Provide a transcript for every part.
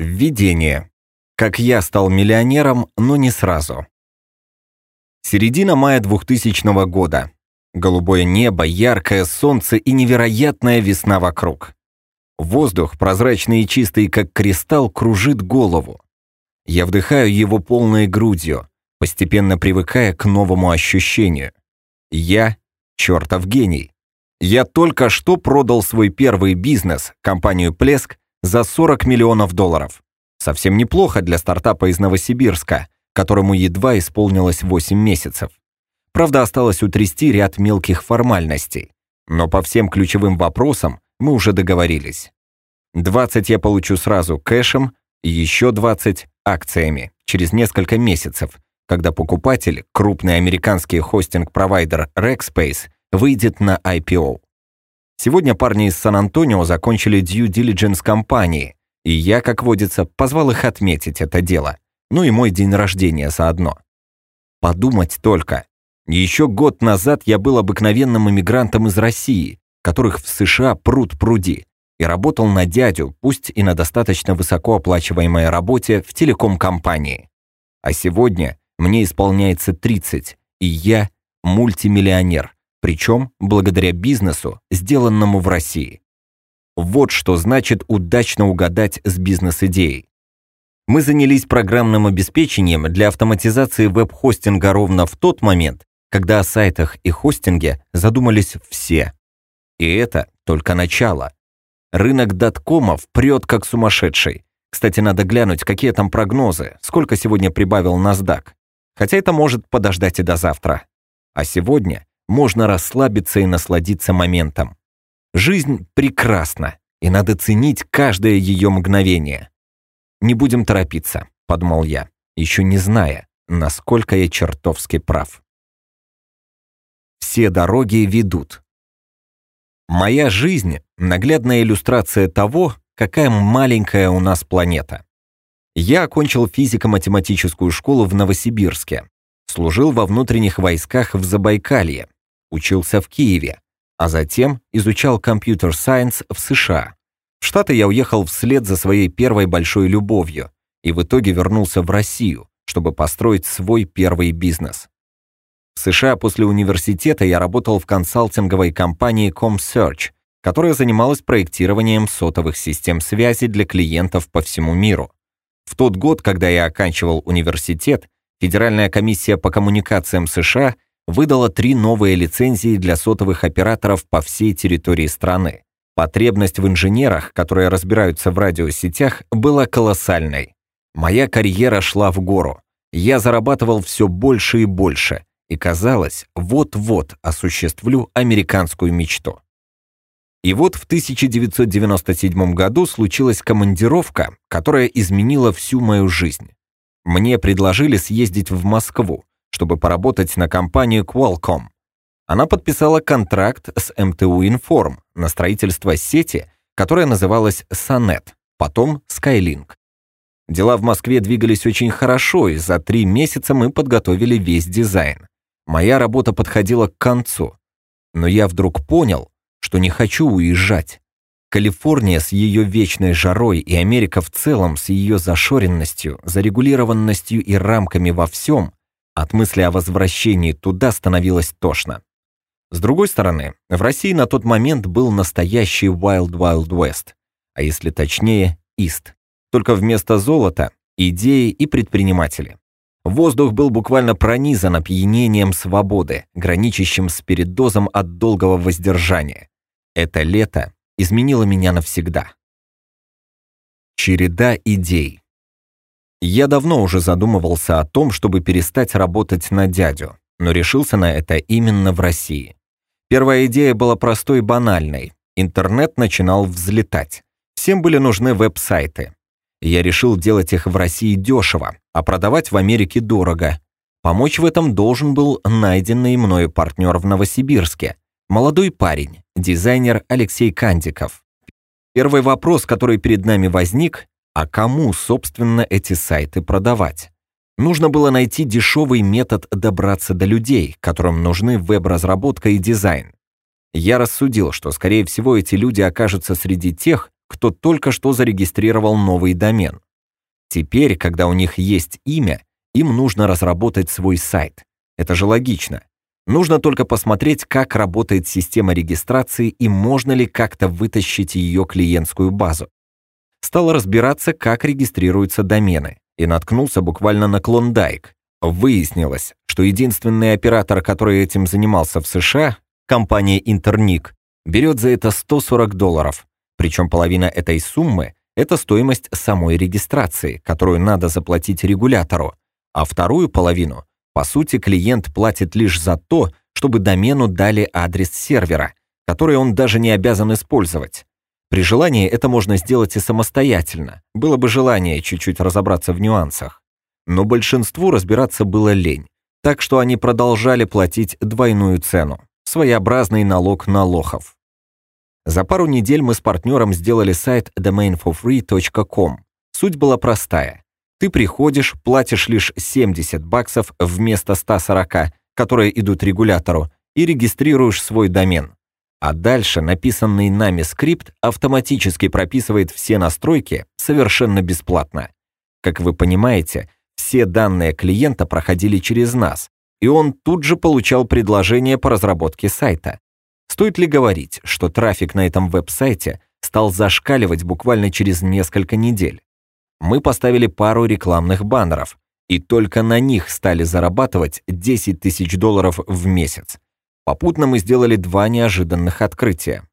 Введение. Как я стал миллионером, но не сразу. Середина мая 2000 года. Голубое небо, яркое солнце и невероятная весна вокруг. Воздух, прозрачный и чистый, как кристалл, кружит голову. Я вдыхаю его полной грудью, постепенно привыкая к новому ощущению. Я — чертов гений. Я только что продал свой первый бизнес, компанию «Плеск», за 40 миллионов долларов. Совсем неплохо для стартапа из Новосибирска, которому едва исполнилось 8 месяцев. Правда, осталось утрясти ряд мелких формальностей. Но по всем ключевым вопросам мы уже договорились. 20 я получу сразу кэшем, еще 20 акциями через несколько месяцев, когда покупатель, крупный американский хостинг-провайдер Rackspace, выйдет на IPO. Сегодня парни из Сан-Антонио закончили due diligence компании, и я, как водится, позвал их отметить это дело. Ну и мой день рождения заодно. Подумать только. Еще год назад я был обыкновенным иммигрантом из России, которых в США пруд пруди, и работал на дядю, пусть и на достаточно высокооплачиваемой работе в телеком-компании. А сегодня мне исполняется 30, и я мультимиллионер, причем благодаря бизнесу, сделанному в России. Вот что значит удачно угадать с бизнес-идеей. Мы занялись программным обеспечением для автоматизации веб-хостинга ровно в тот момент, когда о сайтах и хостинге задумались все. И это только начало. Рынок доткомов прет как сумасшедший. Кстати, надо глянуть, какие там прогнозы, сколько сегодня прибавил NASDAQ. Хотя это может подождать и до завтра. А сегодня можно расслабиться и насладиться моментом. Жизнь прекрасна, и надо ценить каждое ее мгновение. «Не будем торопиться», — подумал я, еще не зная, насколько я чертовски прав. Все дороги ведут. Моя жизнь — наглядная иллюстрация того, какая маленькая у нас планета. Я окончил физико-математическую школу в Новосибирске, служил во внутренних войсках в Забайкалье, учился в Киеве, а затем изучал компьютер-сайенс в США. В Штаты я уехал вслед за своей первой большой любовью и в итоге вернулся в Россию, чтобы построить свой первый бизнес. В США после университета я работал в консалтинговой компании ComSearch, которая занималась проектированием сотовых систем связи для клиентов по всему миру. В тот год, когда я оканчивал университет, Федеральная комиссия по коммуникациям США – выдала три новые лицензии для сотовых операторов по всей территории страны. Потребность в инженерах, которые разбираются в радиосетях, была колоссальной. Моя карьера шла в гору. Я зарабатывал все больше и больше, и казалось, вот-вот осуществлю американскую мечту. И вот в 1997 году случилась командировка, которая изменила всю мою жизнь. Мне предложили съездить в Москву, чтобы поработать на компанию Qualcomm. Она подписала контракт с МТУ Информ на строительство сети, которая называлась Сонет, потом Skylink. Дела в Москве двигались очень хорошо, и за три месяца мы подготовили весь дизайн. Моя работа подходила к концу. Но я вдруг понял, что не хочу уезжать. Калифорния с ее вечной жарой и Америка в целом с ее зашоренностью, зарегулированностью и рамками во всем от мысли о возвращении туда становилось тошно. С другой стороны, в России на тот момент был настоящий Wild Wild West, а если точнее, Ист. Только вместо золота – идеи и предприниматели. Воздух был буквально пронизан опьянением свободы, граничащим с передозом от долгого воздержания. Это лето изменило меня навсегда. Череда идей. Я давно уже задумывался о том, чтобы перестать работать на дядю, но решился на это именно в России. Первая идея была простой и банальной. Интернет начинал взлетать. Всем были нужны веб-сайты. Я решил делать их в России дешево, а продавать в Америке дорого. Помочь в этом должен был найденный мною партнер в Новосибирске. Молодой парень, дизайнер Алексей Кандиков. Первый вопрос, который перед нами возник, а кому, собственно, эти сайты продавать? Нужно было найти дешевый метод добраться до людей, которым нужны веб-разработка и дизайн. Я рассудил, что, скорее всего, эти люди окажутся среди тех, кто только что зарегистрировал новый домен. Теперь, когда у них есть имя, им нужно разработать свой сайт. Это же логично. Нужно только посмотреть, как работает система регистрации и можно ли как-то вытащить ее клиентскую базу. Стал разбираться, как регистрируются домены, и наткнулся буквально на Клондайк. Выяснилось, что единственный оператор, который этим занимался в США, компания Интерник, берет за это 140 долларов, причем половина этой суммы – это стоимость самой регистрации, которую надо заплатить регулятору, а вторую половину по сути, клиент платит лишь за то, чтобы домену дали адрес сервера, который он даже не обязан использовать. При желании это можно сделать и самостоятельно, было бы желание чуть-чуть разобраться в нюансах. Но большинству разбираться было лень, так что они продолжали платить двойную цену, своеобразный налог на лохов. За пару недель мы с партнером сделали сайт domainforfree.com. Суть была простая. Ты приходишь, платишь лишь 70 баксов вместо 140, которые идут регулятору, и регистрируешь свой домен. А дальше написанный нами скрипт автоматически прописывает все настройки совершенно бесплатно. Как вы понимаете, все данные клиента проходили через нас, и он тут же получал предложение по разработке сайта. Стоит ли говорить, что трафик на этом веб-сайте стал зашкаливать буквально через несколько недель? мы поставили пару рекламных баннеров, и только на них стали зарабатывать 10 тысяч долларов в месяц. Попутно мы сделали два неожиданных открытия.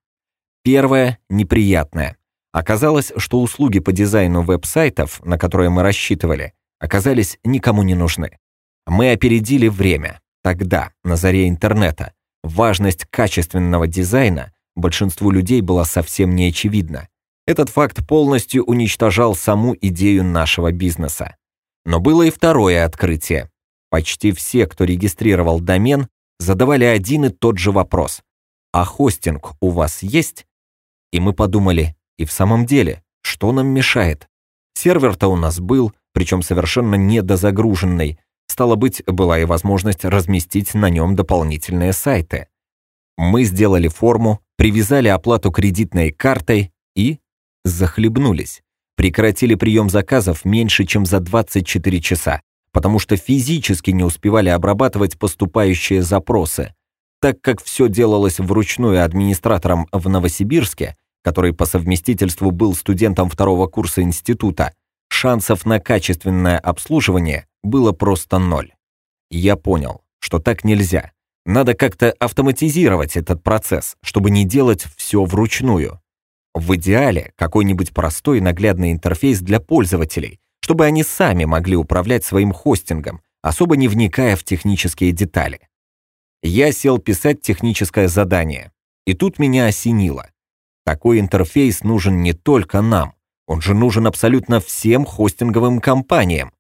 Первое – неприятное. Оказалось, что услуги по дизайну веб-сайтов, на которые мы рассчитывали, оказались никому не нужны. Мы опередили время. Тогда, на заре интернета, важность качественного дизайна большинству людей была совсем не очевидна. Этот факт полностью уничтожал саму идею нашего бизнеса. Но было и второе открытие. Почти все, кто регистрировал домен, задавали один и тот же вопрос. «А хостинг у вас есть?» И мы подумали, и в самом деле, что нам мешает? Сервер-то у нас был, причем совершенно недозагруженный. Стало быть, была и возможность разместить на нем дополнительные сайты. Мы сделали форму, привязали оплату кредитной картой и захлебнулись. Прекратили прием заказов меньше, чем за 24 часа, потому что физически не успевали обрабатывать поступающие запросы. Так как все делалось вручную администратором в Новосибирске, который по совместительству был студентом второго курса института, шансов на качественное обслуживание было просто ноль. Я понял, что так нельзя. Надо как-то автоматизировать этот процесс, чтобы не делать все вручную. В идеале какой-нибудь простой наглядный интерфейс для пользователей, чтобы они сами могли управлять своим хостингом, особо не вникая в технические детали. Я сел писать техническое задание, и тут меня осенило. Такой интерфейс нужен не только нам, он же нужен абсолютно всем хостинговым компаниям.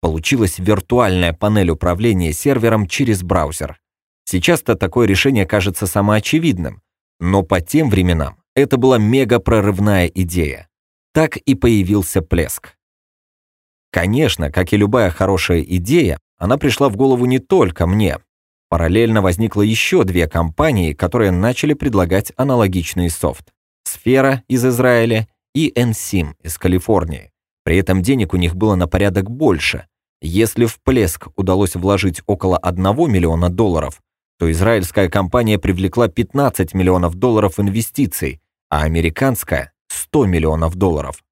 Получилась виртуальная панель управления сервером через браузер. Сейчас-то такое решение кажется самоочевидным, но по тем временам это была мега-прорывная идея. Так и появился Плеск. Конечно, как и любая хорошая идея, она пришла в голову не только мне. Параллельно возникло еще две компании, которые начали предлагать аналогичный софт. Сфера из Израиля и NSIM из Калифорнии. При этом денег у них было на порядок больше. Если в Плеск удалось вложить около 1 миллиона долларов, то израильская компания привлекла 15 миллионов долларов инвестиций, а американская – 100 миллионов долларов.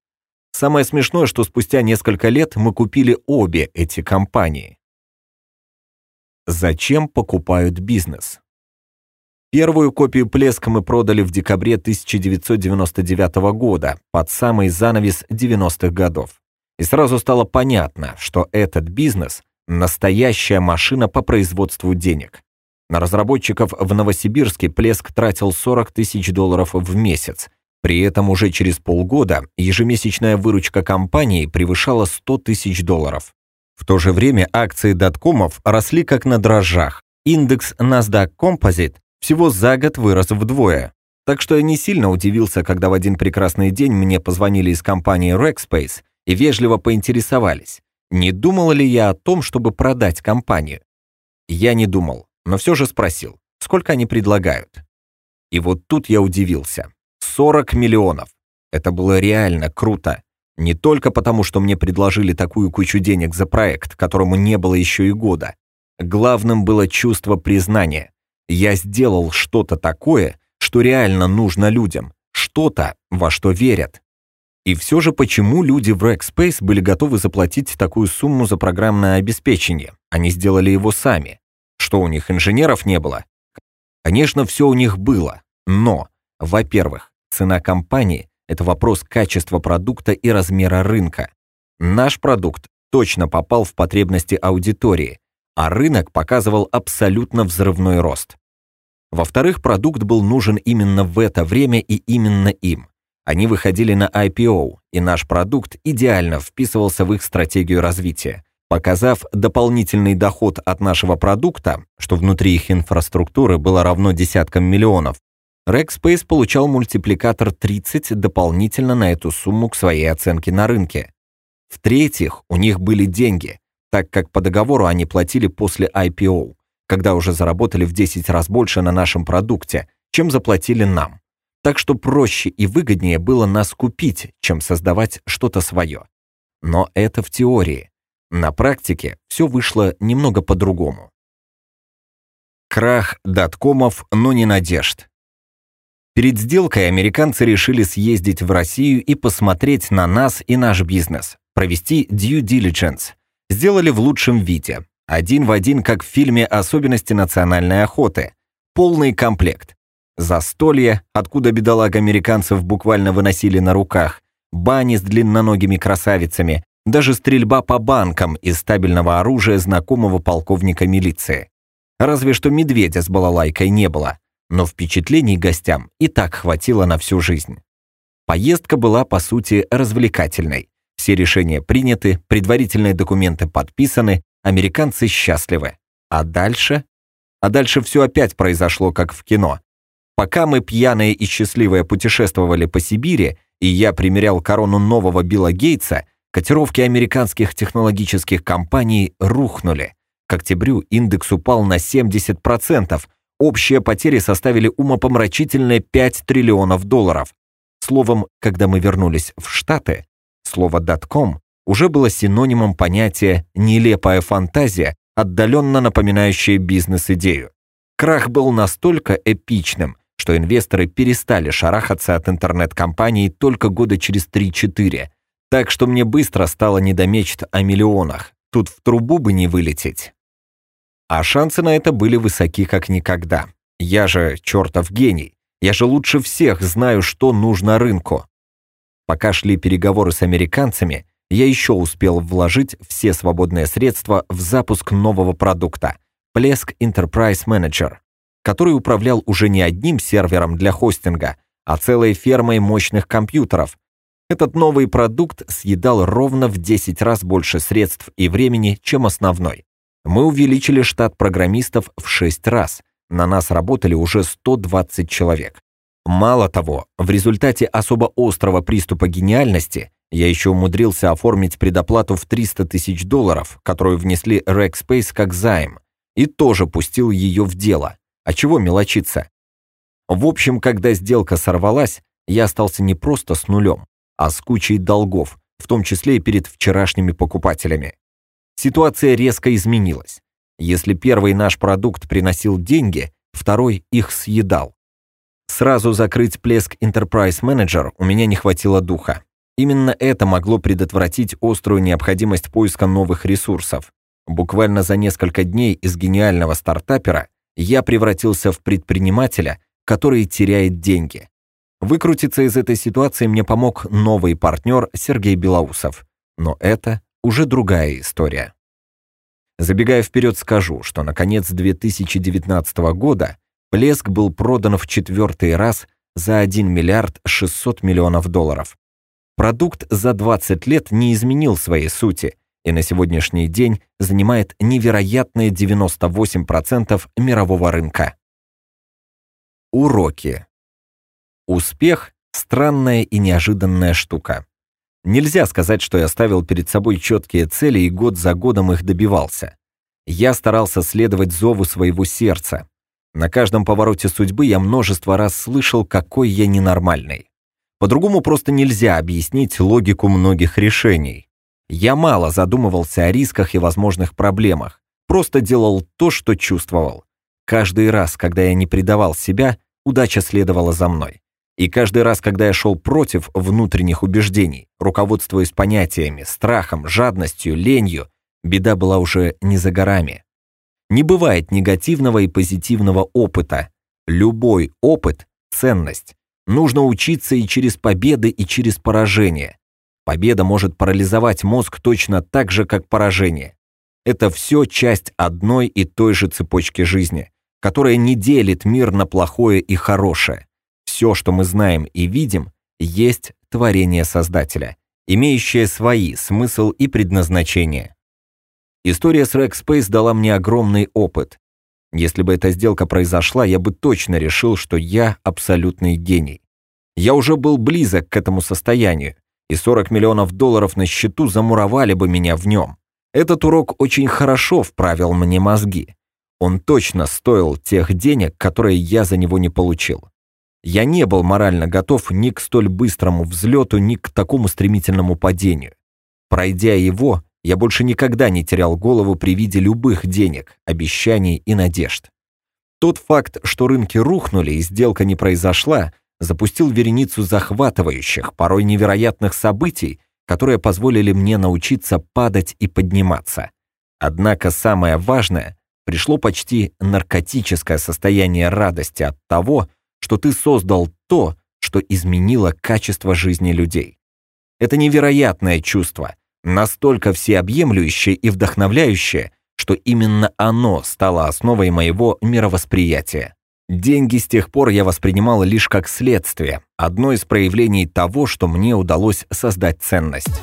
Самое смешное, что спустя несколько лет мы купили обе эти компании. Зачем покупают бизнес? Первую копию Плеска мы продали в декабре 1999 года, под самый занавес 90-х годов. И сразу стало понятно, что этот бизнес – настоящая машина по производству денег. На разработчиков в Новосибирске Плеск тратил 40 тысяч долларов в месяц. При этом уже через полгода ежемесячная выручка компании превышала 100 тысяч долларов. В то же время акции доткомов росли как на дрожжах. Индекс NASDAQ Composite всего за год вырос вдвое. Так что я не сильно удивился, когда в один прекрасный день мне позвонили из компании Rackspace и вежливо поинтересовались, не думал ли я о том, чтобы продать компанию. Я не думал но все же спросил, сколько они предлагают. И вот тут я удивился. 40 миллионов. Это было реально круто. Не только потому, что мне предложили такую кучу денег за проект, которому не было еще и года. Главным было чувство признания. Я сделал что-то такое, что реально нужно людям, что-то, во что верят. И все же почему люди в Rackspace были готовы заплатить такую сумму за программное обеспечение? Они сделали его сами. Что у них инженеров не было? Конечно, все у них было. Но, во-первых, цена компании – это вопрос качества продукта и размера рынка. Наш продукт точно попал в потребности аудитории, а рынок показывал абсолютно взрывной рост. Во-вторых, продукт был нужен именно в это время и именно им. Они выходили на IPO, и наш продукт идеально вписывался в их стратегию развития, показав дополнительный доход от нашего продукта, что внутри их инфраструктуры было равно десяткам миллионов. Rackspace получал мультипликатор 30 дополнительно на эту сумму к своей оценке на рынке. В-третьих, у них были деньги, так как по договору они платили после IPO, когда уже заработали в 10 раз больше на нашем продукте, чем заплатили нам. Так что проще и выгоднее было нас купить, чем создавать что-то свое. Но это в теории. На практике все вышло немного по-другому. Крах доткомов, но не надежд. Перед сделкой американцы решили съездить в Россию и посмотреть на нас и наш бизнес, провести due diligence – сделали в лучшем виде. Один в один, как в фильме «Особенности национальной охоты». Полный комплект. Застолье, откуда бедолаг американцев буквально выносили на руках, бани с длинноногими красавицами, даже стрельба по банкам из стабильного оружия знакомого полковника милиции. Разве что медведя с балалайкой не было, но впечатлений гостям и так хватило на всю жизнь. Поездка была, по сути, развлекательной. Все решения приняты, предварительные документы подписаны, американцы счастливы. А дальше? А дальше все опять произошло, как в кино. Пока мы пьяные и счастливые путешествовали по Сибири, и я примерял корону нового Билла Гейтса, котировки американских технологических компаний рухнули. К октябрю индекс упал на 70%, общие потери составили умопомрачительные 5 триллионов долларов. Словом, когда мы вернулись в Штаты, Слово «датком» уже было синонимом понятия «нелепая фантазия», отдаленно напоминающая бизнес-идею. Крах был настолько эпичным, что инвесторы перестали шарахаться от интернет-компаний только года через 3-4. Так что мне быстро стало не до мечт о миллионах. Тут в трубу бы не вылететь. А шансы на это были высоки как никогда. Я же чертов гений. Я же лучше всех знаю, что нужно рынку. Пока шли переговоры с американцами, я еще успел вложить все свободные средства в запуск нового продукта – Plesk Enterprise Manager, который управлял уже не одним сервером для хостинга, а целой фермой мощных компьютеров. Этот новый продукт съедал ровно в 10 раз больше средств и времени, чем основной. Мы увеличили штат программистов в 6 раз. На нас работали уже 120 человек. Мало того, в результате особо острого приступа гениальности я еще умудрился оформить предоплату в 300 тысяч долларов, которую внесли Rackspace как займ, и тоже пустил ее в дело. А чего мелочиться? В общем, когда сделка сорвалась, я остался не просто с нулем, а с кучей долгов, в том числе и перед вчерашними покупателями. Ситуация резко изменилась. Если первый наш продукт приносил деньги, второй их съедал. Сразу закрыть плеск Enterprise Manager у меня не хватило духа. Именно это могло предотвратить острую необходимость поиска новых ресурсов. Буквально за несколько дней из гениального стартапера я превратился в предпринимателя, который теряет деньги. Выкрутиться из этой ситуации мне помог новый партнер Сергей Белоусов. Но это уже другая история. Забегая вперед, скажу, что на конец 2019 года Плеск был продан в четвертый раз за 1 миллиард 600 миллионов долларов. Продукт за 20 лет не изменил своей сути и на сегодняшний день занимает невероятные 98% мирового рынка. Уроки. Успех – странная и неожиданная штука. Нельзя сказать, что я ставил перед собой четкие цели и год за годом их добивался. Я старался следовать зову своего сердца, на каждом повороте судьбы я множество раз слышал, какой я ненормальный. По-другому просто нельзя объяснить логику многих решений. Я мало задумывался о рисках и возможных проблемах, просто делал то, что чувствовал. Каждый раз, когда я не предавал себя, удача следовала за мной. И каждый раз, когда я шел против внутренних убеждений, руководствуясь понятиями, страхом, жадностью, ленью, беда была уже не за горами. Не бывает негативного и позитивного опыта. Любой опыт – ценность. Нужно учиться и через победы, и через поражения. Победа может парализовать мозг точно так же, как поражение. Это все часть одной и той же цепочки жизни, которая не делит мир на плохое и хорошее. Все, что мы знаем и видим, есть творение Создателя, имеющее свои смысл и предназначение. История с Rackspace дала мне огромный опыт. Если бы эта сделка произошла, я бы точно решил, что я абсолютный гений. Я уже был близок к этому состоянию, и 40 миллионов долларов на счету замуровали бы меня в нем. Этот урок очень хорошо вправил мне мозги. Он точно стоил тех денег, которые я за него не получил. Я не был морально готов ни к столь быстрому взлету, ни к такому стремительному падению. Пройдя его, я больше никогда не терял голову при виде любых денег, обещаний и надежд. Тот факт, что рынки рухнули и сделка не произошла, запустил вереницу захватывающих, порой невероятных событий, которые позволили мне научиться падать и подниматься. Однако самое важное, пришло почти наркотическое состояние радости от того, что ты создал то, что изменило качество жизни людей. Это невероятное чувство, настолько всеобъемлющее и вдохновляющее, что именно оно стало основой моего мировосприятия. Деньги с тех пор я воспринимал лишь как следствие, одно из проявлений того, что мне удалось создать ценность.